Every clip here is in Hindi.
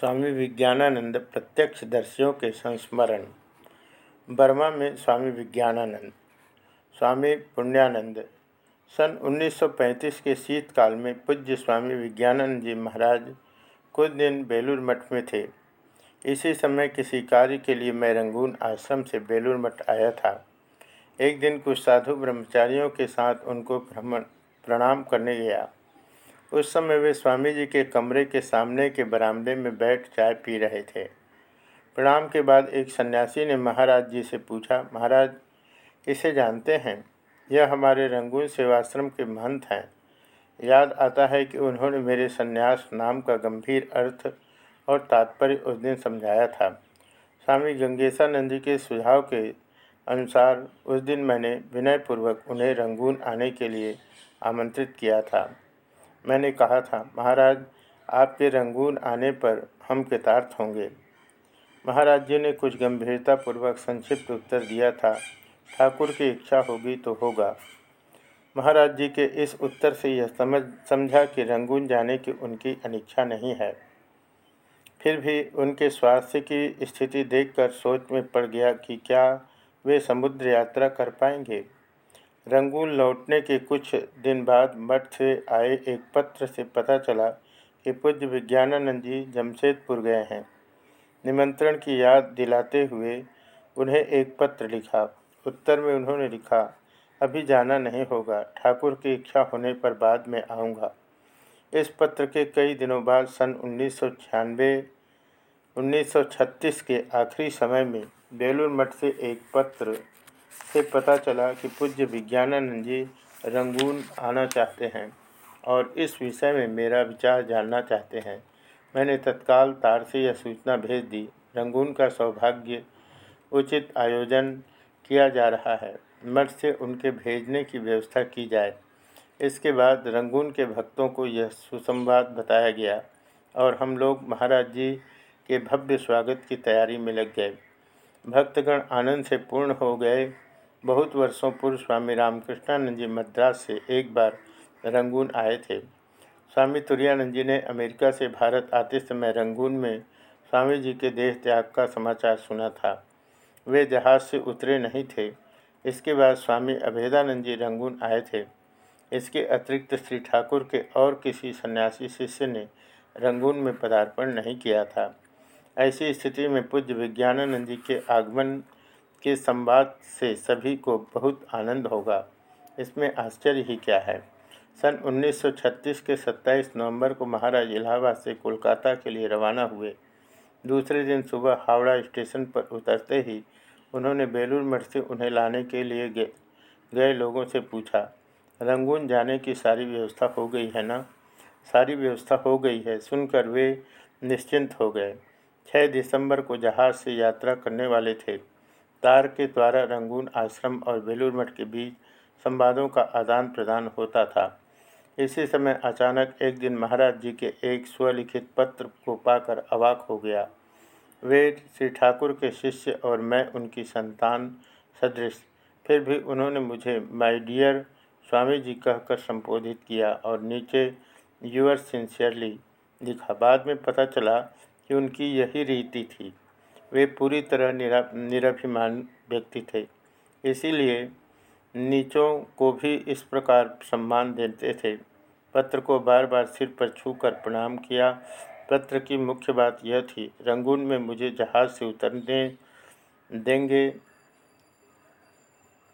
स्वामी विज्ञानानंद प्रत्यक्ष दर्शियों के संस्मरण। बर्मा में स्वामी विज्ञानानंद, स्वामी पुण्यानंद, सन 1935 के शीतकाल में पूज्य स्वामी विज्ञानंद जी महाराज कुछ दिन बेलूर मठ में थे। इसी समय किसी कार्य के लिए मैं रंगून आश्रम से बेलूर मठ आया था। एक दिन कुछ साधु ब्रह्मचारियों के साथ उनको भ्रमण, प्रणाम करने गया। उस समय वे स्वामी जी के कमरे के सामने के बरामदे में बैठ चाय पी रहे थे। प्रणाम के बाद एक सन्यासी ने महाराज जी से पूछा, महाराज, इसे जानते हैं? यह हमारे रंगून सेवाश्रम के महंत हैं। याद आता है कि उन्होंने मेरे सन्यास नाम का गंभीर अर्थ और तात्पर्य उस दिन समझाया था। स्वामी गंगेशानंद जी के सुझाव के अनुसार उस दिन मैंने विनयपूर्वक उन्हें रंगून आने के लिए आमंत्रित किया था। मैंने कहा था, महाराज, आपके रंगून आने पर हम कृतार्थ होंगे। महाराज जी ने कुछ गंभीरतापूर्वक संक्षिप्त उत्तर दिया था, ठाकुर की इच्छा होगी तो होगा। महाराज जी के इस उत्तर से यह समझ, समझा कि रंगून जाने की उनकी अनिच्छा नहीं है। फिर भी उनके स्वास्थ्य की स्थिति देखकर सोच में पड़ गया कि क्या वे समुद्र यात्रा कर पाएँगे। रंगून लौटने के कुछ दिन बाद मठ से आए एक पत्र से पता चला कि पूज्य विज्ञानानंद जी जमशेदपुर गए हैं। निमंत्रण की याद दिलाते हुए उन्हें एक पत्र लिखा। उत्तर में उन्होंने लिखा, अभी जाना नहीं होगा, ठाकुर की इच्छा होने पर बाद में आऊँगा। इस पत्र के कई दिनों बाद सन उन्नीस सौ छियानवे, उन्नीस के आखिरी समय में बेलूर मठ से एक पत्र से पता चला कि पूज्य विज्ञानानंद जी रंगून आना चाहते हैं और इस विषय में मेरा विचार जानना चाहते हैं। मैंने तत्काल तार से यह सूचना भेज दी। रंगून का सौभाग्य उचित आयोजन किया जा रहा है। मठ से उनके भेजने की व्यवस्था की जाए। इसके बाद रंगून के भक्तों को यह सुसंवाद बताया गया और हम लोग महाराज जी के भव्य स्वागत की तैयारी में लग गए। भक्तगण आनंद से पूर्ण हो गए बहुत वर्षों पूर्व स्वामी रामकृष्णानंद जी मद्रास से एक बार रंगून आए थे। स्वामी तुरानंद जी ने अमेरिका से भारत आते समय रंगून में स्वामी जी के देह त्याग का समाचार सुना था। वे जहाज़ से उतरे नहीं थे। इसके बाद स्वामी अभेदानंद जी रंगून आए थे। इसके अतिरिक्त श्री ठाकुर के और किसी सन्यासी शिष्य ने रंगून में पदार्पण नहीं किया था। ऐसी स्थिति में पूज्य विज्ञानानंद जी के आगमन के संवाद से सभी को बहुत आनंद होगा। इसमें आश्चर्य ही क्या है? सन 1936 के 27 नवंबर को महाराज इलाहाबाद से कोलकाता के लिए रवाना हुए। दूसरे दिन सुबह हावड़ा स्टेशन पर उतरते ही उन्होंने बेलूर मठ से उन्हें लाने के लिए गए गए लोगों से पूछा, रंगून जाने की सारी व्यवस्था हो गई है ना? सारी व्यवस्था हो गई है, सुनकर वे निश्चिंत हो गए। 6 दिसंबर को जहाज़ से यात्रा करने वाले थे। तार के द्वारा रंगून आश्रम और बेलूर मठ के बीच संवादों का आदान प्रदान होता था। इसी समय अचानक एक दिन महाराज जी के एक स्वलिखित पत्र को पाकर अवाक हो गया। वे श्री ठाकुर के शिष्य और मैं उनकी संतान सदृश। फिर भी उन्होंने मुझे, माय डियर स्वामी जी, कहकर संबोधित किया और नीचे यूअर सिंसियरली लिखा। बाद में पता चला कि उनकी यही रीति थी। वे पूरी तरह निरा, निराभिमान व्यक्ति थे। इसीलिए नीचों को भी इस प्रकार सम्मान देते थे। पत्र को बार बार सिर पर छूकर प्रणाम किया। पत्र की मुख्य बात यह थी, रंगून में मुझे जहाज़ से उतरने देंगे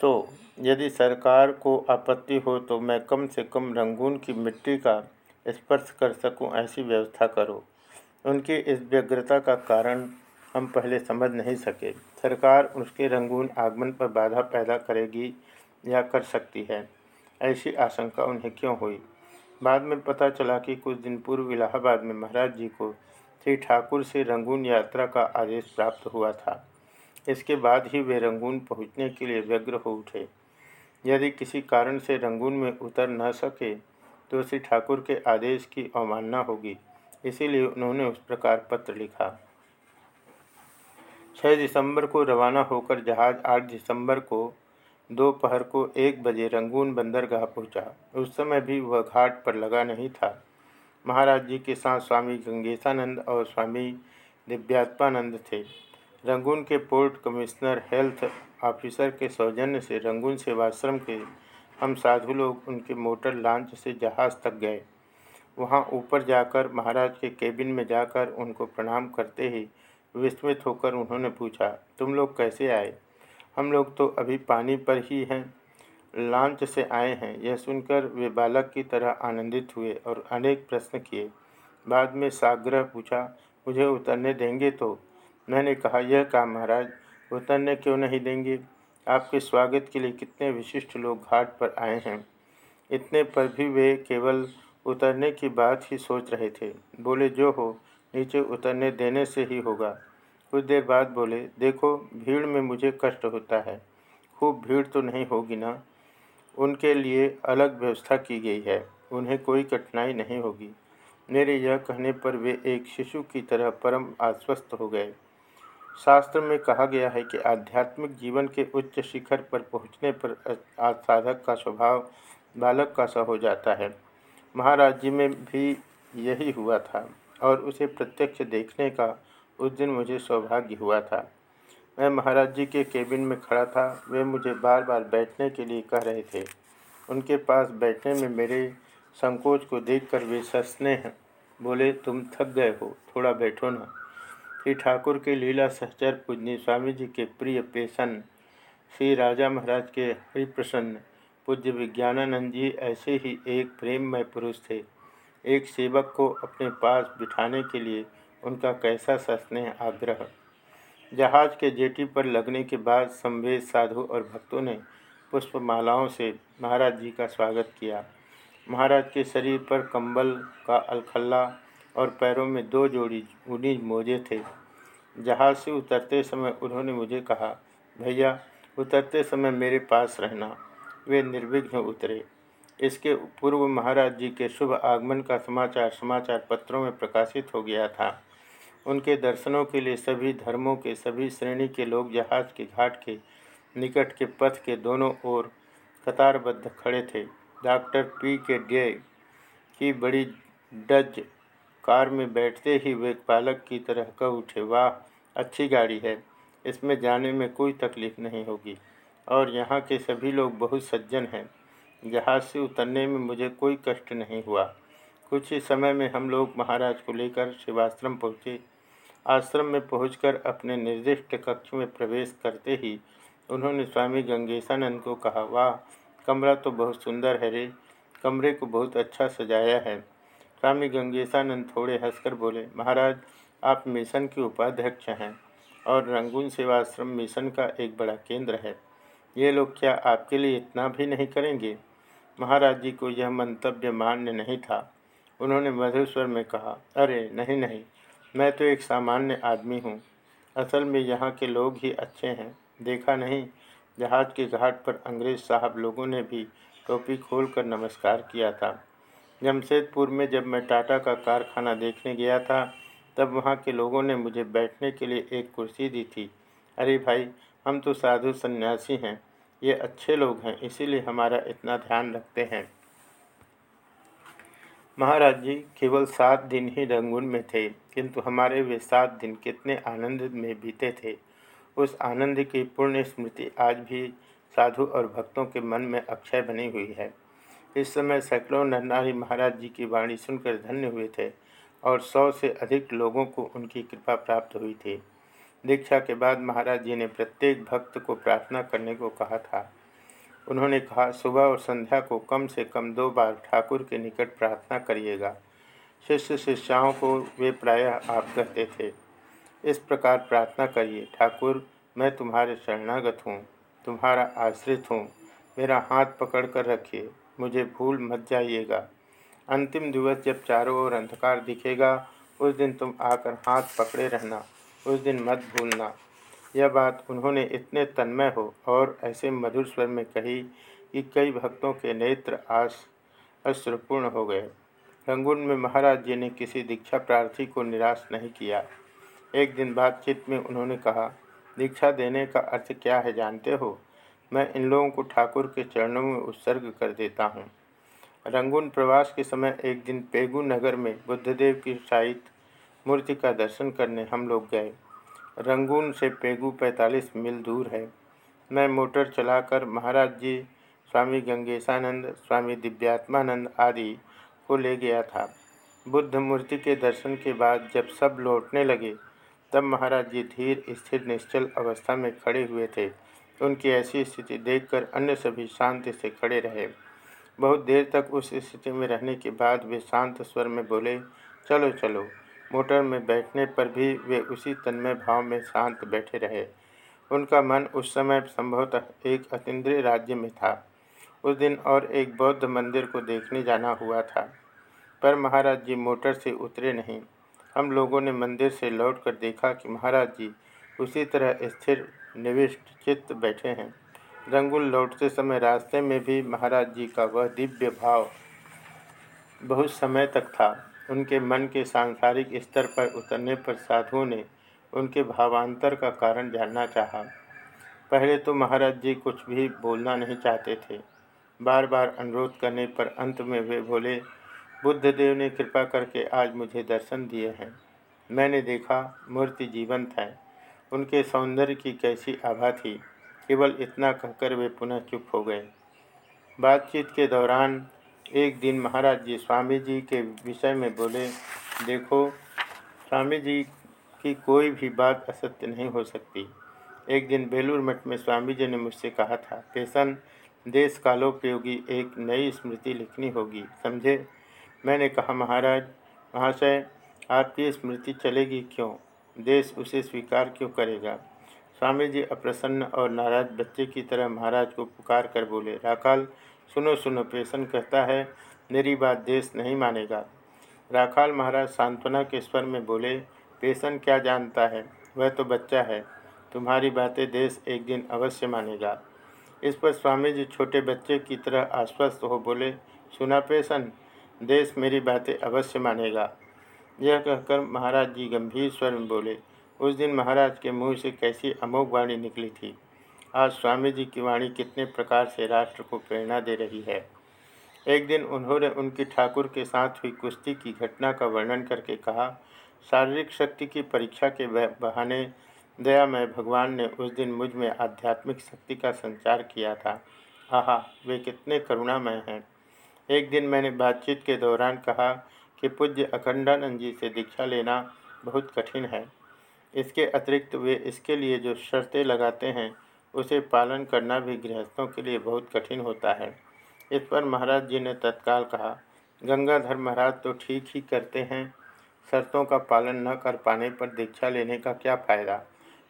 तो यदि सरकार को आपत्ति हो तो मैं कम से कम रंगून की मिट्टी का स्पर्श कर सकूँ, ऐसी व्यवस्था करो। उनकी इस व्यग्रता का कारण हम पहले समझ नहीं सके। सरकार उसके रंगून आगमन पर बाधा पैदा करेगी या कर सकती है, ऐसी आशंका उन्हें क्यों हुई? बाद में पता चला कि कुछ दिन पूर्व इलाहाबाद में महाराज जी को श्री ठाकुर से रंगून यात्रा का आदेश प्राप्त हुआ था। इसके बाद ही वे रंगून पहुँचने के लिए व्यग्र हो उठे। यदि किसी कारण से रंगून में उतर न सके तो श्री ठाकुर के आदेश की अवमानना होगी। इसीलिए उन्होंने उस प्रकार पत्र लिखा। छः दिसंबर को रवाना होकर जहाज़ आठ दिसंबर को दोपहर को एक बजे रंगून बंदरगाह पहुँचा। उस समय भी वह घाट पर लगा नहीं था। महाराज जी के साथ स्वामी गंगेशानंद और स्वामी दिव्यात्मानंद थे। रंगून के पोर्ट कमिश्नर, हेल्थ ऑफिसर के सौजन्य से रंगून सेवाश्रम के हम साधु लोग उनके मोटर लॉन्च से जहाज़ तक गए। वहाँ ऊपर जाकर महाराज के केबिन में जाकर उनको प्रणाम करते ही विस्मित होकर उन्होंने पूछा, तुम लोग कैसे आए? हम लोग तो अभी पानी पर ही हैं लॉन्च से आए हैं। यह सुनकर वे बालक की तरह आनंदित हुए और अनेक प्रश्न किए। बाद में साग्रह पूछा, मुझे उतरने देंगे तो? मैंने कहा, यह काम महाराज, उतरने क्यों नहीं देंगे? आपके स्वागत के लिए कितने विशिष्ट लोग घाट पर आए हैं। इतने पर भी वे केवल उतरने की बात ही सोच रहे थे। बोले, जो हो नीचे उतरने देने से ही होगा। कुछ देर बाद बोले, देखो, भीड़ में मुझे कष्ट होता है। खूब भीड़ तो नहीं होगी ना? उनके लिए अलग व्यवस्था की गई है। उन्हें कोई कठिनाई नहीं होगी। मेरे यह कहने पर वे एक शिशु की तरह परम आश्वस्त हो गए। शास्त्र में कहा गया है कि आध्यात्मिक जीवन के उच्च शिखर पर पहुँचने पर साधक का स्वभाव बालक का सा हो जाता है। महाराज जी में भी यही हुआ था। और उसे प्रत्यक्ष देखने का उस दिन मुझे सौभाग्य हुआ था। मैं महाराज जी के केबिन में खड़ा था। वे मुझे बार बार बैठने के लिए कह रहे थे। उनके पास बैठने में मेरे संकोच को देखकर वे ससने हैं। बोले, तुम थक गए हो। थोड़ा बैठो ना। श्री ठाकुर के लीला सहचर पूजनी स्वामी जी के प्रिय पेशन श्री राजा महाराज के हरिप्रसन्न पूज्य विज्ञानानंद जी ऐसे ही एक प्रेममय पुरुष थे। एक सेवक को अपने पास बिठाने के लिए उनका कैसा सस्नेह आग्रह। जहाज़ के जेटी पर लगने के बाद संवेद साधु और भक्तों ने पुष्पमालाओं से महाराज जी का स्वागत किया। महाराज के शरीर पर कंबल का अलखल्ला और पैरों में दो जोड़ी ऊनी मोजे थे। जहाज़ से उतरते समय उन्होंने मुझे कहा, भैया, उतरते समय मेरे पास रहना। वे निर्विघ्न उतरे। इसके पूर्व महाराज जी के शुभ आगमन का समाचार समाचार पत्रों में प्रकाशित हो गया था। उनके दर्शनों के लिए सभी धर्मों के, सभी श्रेणी के लोग जहाज़ के घाट के निकट के पथ के दोनों ओर कतारबद्ध खड़े थे। डॉक्टर पी के डे की बड़ी डज कार में बैठते ही वे पालक की तरह कह उठे, वाह, अच्छी गाड़ी है। इसमें जाने में कोई तकलीफ़ नहीं होगी। और यहाँ के सभी लोग बहुत सज्जन हैं। जहाज़ से उतरने में मुझे कोई कष्ट नहीं हुआ। कुछ ही समय में हम लोग महाराज को लेकर शिवाश्रम पहुँचे। आश्रम में पहुंचकर अपने निर्दिष्ट कक्ष में प्रवेश करते ही उन्होंने स्वामी गंगेशानंद को कहा, वाह, कमरा तो बहुत सुंदर है रे, कमरे को बहुत अच्छा सजाया है। स्वामी गंगेशानंद थोड़े हंसकर बोले, महाराज, आप मिशन के उपाध्यक्ष हैं और रंगून सेवाश्रम मिशन का एक बड़ा केंद्र है। ये लोग क्या आपके लिए इतना भी नहीं करेंगे? महाराज जी को यह मंतव्य मान्य नहीं था। उन्होंने मधुर स्वर में कहा, अरे, नहीं नहीं, मैं तो एक सामान्य आदमी हूँ। असल में यहाँ के लोग ही अच्छे हैं। देखा नहीं, जहाज़ के घाट पर अंग्रेज़ साहब लोगों ने भी टोपी खोलकर नमस्कार किया था। जमशेदपुर में जब मैं टाटा का कारखाना देखने गया था, तब वहाँ के लोगों ने मुझे बैठने के लिए एक कुर्सी दी थी। अरे भाई, हम तो साधु सन्यासी हैं। ये अच्छे लोग हैं, इसीलिए हमारा इतना ध्यान रखते हैं। महाराज जी केवल सात दिन ही रंगून में थे, किंतु हमारे वे सात दिन कितने आनंद में बीते थे। उस आनंद की पूर्ण स्मृति आज भी साधु और भक्तों के मन में अक्षय बनी हुई है। इस समय सैकड़ों नरनारी महाराज जी की वाणी सुनकर धन्य हुए थे और सौ से अधिक लोगों को उनकी कृपा प्राप्त हुई थी। दीक्षा के बाद महाराज जी ने प्रत्येक भक्त को प्रार्थना करने को कहा था। उन्होंने कहा, सुबह और संध्या को कम से कम दो बार ठाकुर के निकट प्रार्थना करिएगा। शिष्य शिष्याओं को वे प्रायः आप कहते थे। इस प्रकार प्रार्थना करिए, ठाकुर, मैं तुम्हारे शरणागत हूँ, तुम्हारा आश्रित हूँ, मेरा हाथ पकड़ कर रखिए, मुझे भूल मत जाइएगा। अंतिम दिवस जब चारों ओर अंधकार दिखेगा, उस दिन तुम आकर हाथ पकड़े रहना। उस दिन मत भूलना। यह बात उन्होंने इतने तन्मय हो और ऐसे मधुर स्वर में कही कि कई भक्तों के नेत्र आस अश्रुपूर्ण हो गए। रंगून में महाराज जी ने किसी दीक्षा प्रार्थी को निराश नहीं किया। एक दिन बातचीत में उन्होंने कहा, दीक्षा देने का अर्थ क्या है जानते हो? मैं इन लोगों को ठाकुर के चरणों में उत्सर्ग कर देता हूँ। रंगून प्रवास के समय एक दिन पेगू नगर में बुद्धदेव की शाहित मूर्ति का दर्शन करने हम लोग गए। रंगून से पेगू 45 मील दूर है। मैं मोटर चलाकर महाराज जी, स्वामी गंगेशानंद, स्वामी दिव्यात्मानंद आदि को ले गया था। बुद्ध मूर्ति के दर्शन के बाद जब सब लौटने लगे, तब महाराज जी धीर, स्थिर, निश्चल अवस्था में खड़े हुए थे। उनकी ऐसी स्थिति देखकर अन्य सभी शांति से खड़े रहे। बहुत देर तक उस स्थिति में रहने के बाद वे शांत स्वर में बोले, चलो चलो। मोटर में बैठने पर भी वे उसी तन्मय भाव में शांत बैठे रहे। उनका मन उस समय संभवतः एक अतीन्द्रिय राज्य में था। उस दिन और एक बौद्ध मंदिर को देखने जाना हुआ था। पर महाराज जी मोटर से उतरे नहीं। हम लोगों ने मंदिर से लौटकर देखा कि महाराज जी उसी तरह स्थिर, निविष्ट, चित्त बैठे हैं। रंगुल लौटते समय रास्ते में भी महाराज जी का वह दिव्य भाव बहुत समय तक था। उनके मन के सांसारिक स्तर पर उतरने पर साधुओं ने उनके भावांतर का कारण जानना चाहा। पहले तो महाराज जी कुछ भी बोलना नहीं चाहते थे। बार बार अनुरोध करने पर अंत में वे बोले, बुद्धदेव ने कृपा करके आज मुझे दर्शन दिए हैं। मैंने देखा मूर्ति जीवंत है। उनके सौंदर्य की कैसी आभा थी। केवल इतना कहकर वे पुनः चुप हो गए। बातचीत के दौरान एक दिन महाराज जी स्वामी जी के विषय में बोले, देखो स्वामी जी की कोई भी बात असत्य नहीं हो सकती। एक दिन बेलूर मठ में स्वामी जी ने मुझसे कहा था पेशन देश कालोपयोगी एक नई स्मृति लिखनी होगी। समझे? मैंने कहा, महाराज, महाशय, आपकी स्मृति चलेगी क्यों? देश उसे स्वीकार क्यों करेगा? स्वामी जी अप्रसन्न और नाराज़ बच्चे की तरह महाराज को पुकार कर बोले राखाल सुनो सुनो पेशन कहता है, मेरी बात देश नहीं मानेगा। राखाल महाराज सांत्वना के स्वर में बोले पेशन क्या जानता है? वह तो बच्चा है। तुम्हारी बातें देश एक दिन अवश्य मानेगा। इस पर स्वामी जी छोटे बच्चे की तरह आश्वस्त हो बोले, सुना पेशन देश मेरी बातें अवश्य मानेगा। यह कहकर महाराज जी गंभीर स्वर में बोले, उस दिन महाराज के मुँह से कैसी अमोघ वाणी निकली थी। आज स्वामी जी की वाणी कितने प्रकार से राष्ट्र को प्रेरणा दे रही है। एक दिन उन्होंने उनकी ठाकुर के साथ हुई कुश्ती की घटना का वर्णन करके कहा, शारीरिक शक्ति की परीक्षा के बहाने दयामय भगवान ने उस दिन मुझमें आध्यात्मिक शक्ति का संचार किया था। आहा, वे कितने करुणामय हैं। एक दिन मैंने बातचीत के दौरान कहा कि पूज्य अखंडानंद जी से दीक्षा लेना बहुत कठिन है। इसके अतिरिक्त वे इसके लिए जो शर्तें लगाते हैं उसे पालन करना भी गृहस्थों के लिए बहुत कठिन होता है। इस पर महाराज जी ने तत्काल कहा, गंगाधर महाराज तो ठीक ही करते हैं। शर्तों का पालन न कर पाने पर दीक्षा लेने का क्या फ़ायदा?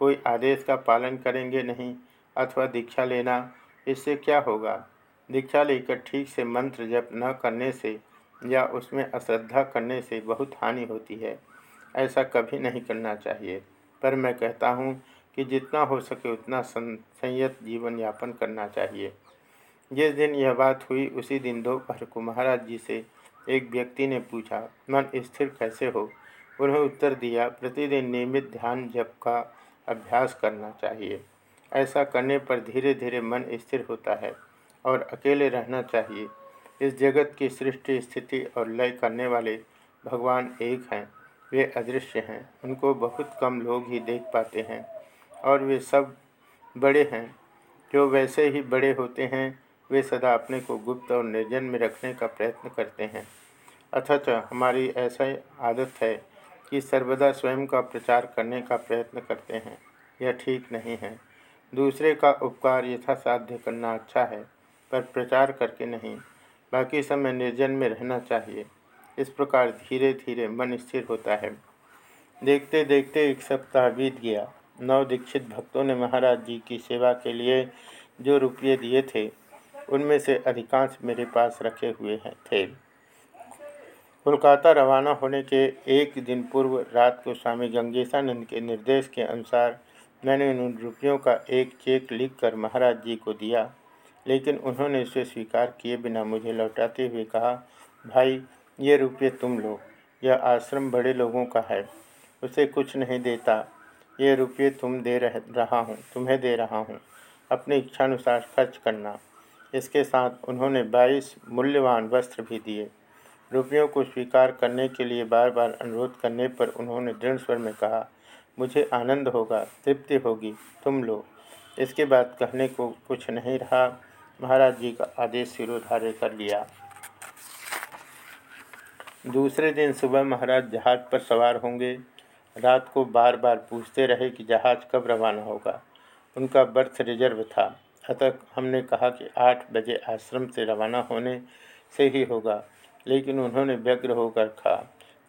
कोई आदेश का पालन करेंगे नहीं अथवा दीक्षा लेना, इससे क्या होगा? दीक्षा लेकर ठीक से मंत्र जप न करने से या उसमें अश्रद्धा करने से बहुत हानि होती है। ऐसा कभी नहीं करना चाहिए। पर मैं कहता हूँ कि जितना हो सके उतना संयत जीवन यापन करना चाहिए। जिस दिन यह बात हुई, उसी दिन दोपहर को महाराज जी से एक व्यक्ति ने पूछा, मन स्थिर कैसे हो? उन्हें उत्तर दिया, प्रतिदिन नियमित ध्यान जप का अभ्यास करना चाहिए। ऐसा करने पर धीरे धीरे मन स्थिर होता है और अकेले रहना चाहिए। इस जगत की सृष्टि, स्थिति और लय करने वाले भगवान एक हैं। वे अदृश्य हैं। उनको बहुत कम लोग ही देख पाते हैं। और वे सब बड़े हैं। जो वैसे ही बड़े होते हैं, वे सदा अपने को गुप्त और निर्जन में रखने का प्रयत्न करते हैं। अथच हमारी ऐसा आदत है कि सर्वदा स्वयं का प्रचार करने का प्रयत्न करते हैं, यह ठीक नहीं है। दूसरे का उपकार यथासाध्य करना अच्छा है, पर प्रचार करके नहीं। बाकी समय निर्जन में रहना चाहिए। इस प्रकार धीरे धीरे मन स्थिर होता है। देखते देखते एक सप्ताह बीत गया। नव दीक्षित भक्तों ने महाराज जी की सेवा के लिए जो रुपये दिए थे, उनमें से अधिकांश मेरे पास रखे हुए हैं, थे। कोलकाता रवाना होने के एक दिन पूर्व रात को स्वामी गंगेशानंद के निर्देश के अनुसार मैंने उन रुपयों का एक चेक लिखकर महाराज जी को दिया, लेकिन उन्होंने इसे स्वीकार किए बिना मुझे लौटाते हुए कहा, भाई, ये रुपये तुम लो, यह आश्रम बड़े लोगों का है, उसे कुछ नहीं देता ये रुपये तुम दे रह, रहा हूँ, तुम्हें दे रहा हूँ। अपनी इच्छानुसार खर्च करना। इसके साथ उन्होंने बाईस मूल्यवान वस्त्र भी दिए। रुपयों को स्वीकार करने के लिए बार बार अनुरोध करने पर उन्होंने दृढ़ स्वर में कहा, मुझे आनंद होगा, तृप्ति होगी, तुम लो। इसके बाद कहने को कुछ नहीं रहा, महाराज जी का आदेश सिरोधार्य कर लिया। दूसरे दिन सुबह महाराज जहाज़ पर सवार होंगे। रात को बार बार पूछते रहे कि जहाज़ कब रवाना होगा। उनका बर्थ रिज़र्व था। अतः हमने कहा कि आठ बजे आश्रम से रवाना होने से ही होगा, लेकिन उन्होंने व्यग्र होकर कहा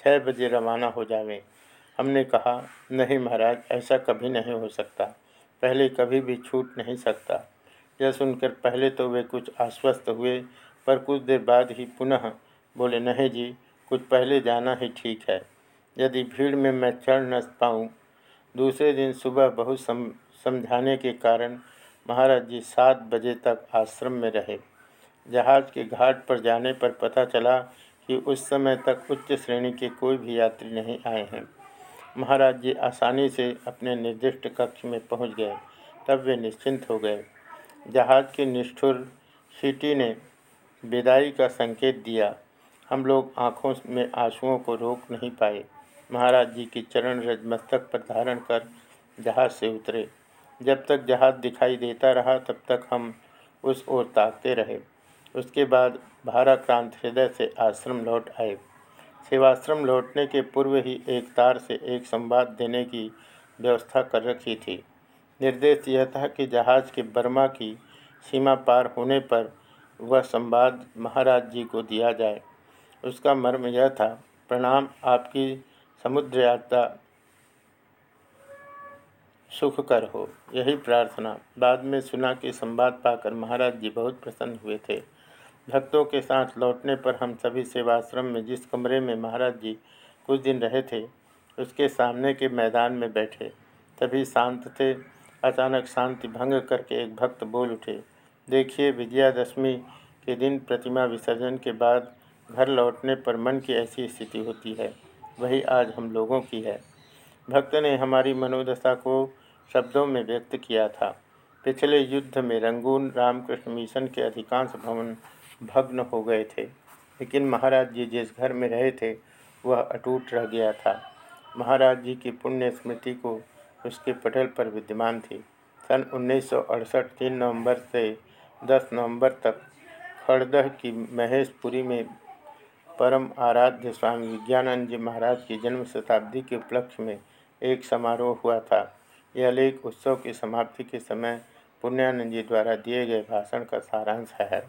छः बजे रवाना हो जावें। हमने कहा, नहीं महाराज, ऐसा कभी नहीं हो सकता। पहले कभी भी छूट नहीं सकता। यह सुनकर पहले तो वे कुछ आश्वस्त हुए, पर कुछ देर बाद ही पुनः बोले, नहीं जी, कुछ पहले जाना ही ठीक है। यदि भीड़ में मैं चढ़ न पाऊँ, दूसरे दिन सुबह बहुत सम, समझाने के कारण महाराज जी सात बजे तक आश्रम में रहे। जहाज़ के घाट पर जाने पर पता चला कि उस समय तक उच्च श्रेणी के कोई भी यात्री नहीं आए हैं। महाराज जी आसानी से अपने निर्दिष्ट कक्ष में पहुँच गए, तब वे निश्चिंत हो गए। जहाज़ के निष्ठुर सीटी ने विदाई का संकेत दिया। हम लोग आँखों में आंसुओं को रोक नहीं पाए। महाराज जी की चरण रज मस्तक पर धारण कर जहाज़ से उतरे। जब तक जहाज़ दिखाई देता रहा, तब तक हम उस ओर ताकते रहे। उसके बाद भाराक्रांत हृदय से आश्रम लौट आए। सेवाश्रम लौटने के पूर्व ही एक तार से एक संवाद देने की व्यवस्था कर रखी थी। निर्देश यह था कि जहाज़ के बर्मा की सीमा पार होने पर वह संवाद महाराज जी को दिया जाए। उसका मर्म यह था, प्रणाम, आपकी समुद्र यात्रा सुखकर हो, यही प्रार्थना। बाद में सुना कि संवाद पाकर महाराज जी बहुत प्रसन्न हुए थे। भक्तों के साथ लौटने पर हम सभी सेवाश्रम में जिस कमरे में महाराज जी कुछ दिन रहे थे, उसके सामने के मैदान में बैठे। तभी शांत थे, अचानक शांति भंग करके एक भक्त बोल उठे, देखिए विजयादशमी के दिन प्रतिमा विसर्जन के बाद घर लौटने पर मन की ऐसी स्थिति होती है। वही आज हम लोगों की है। भक्त ने हमारी मनोदशा को शब्दों में व्यक्त किया था। पिछले युद्ध में रंगून रामकृष्ण मिशन के अधिकांश भवन भग्न हो गए थे। लेकिन महाराज जी जिस घर में रहे थे, वह अटूट रह गया था। महाराज जी की पुण्य स्मृति को उसके पटल पर विद्यमान थी। सन उन्नीस सौ अड़सठ तीन नवंबर से 10 नवंबर तक खड़दह की महेशपुरी में परम आराध्य स्वामी विज्ञानंद जी महाराज की जन्म शताब्दी के उपलक्ष्य में एक समारोह हुआ था। यह लेख उत्सव की समाप्ति के समय पुण्यानंद जी द्वारा दिए गए भाषण का सारांश है।